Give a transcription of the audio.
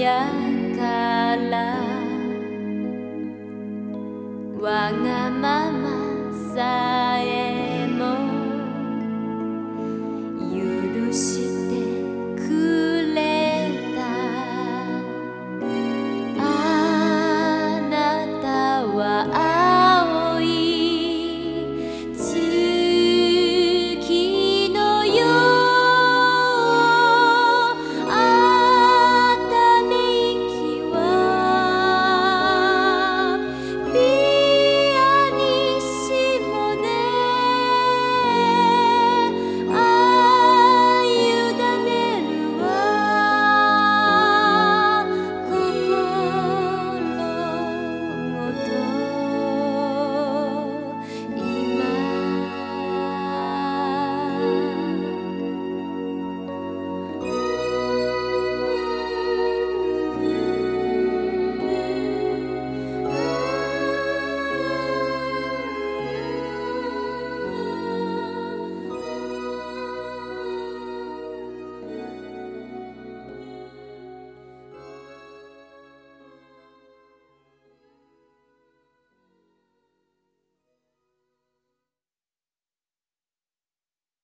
やからわが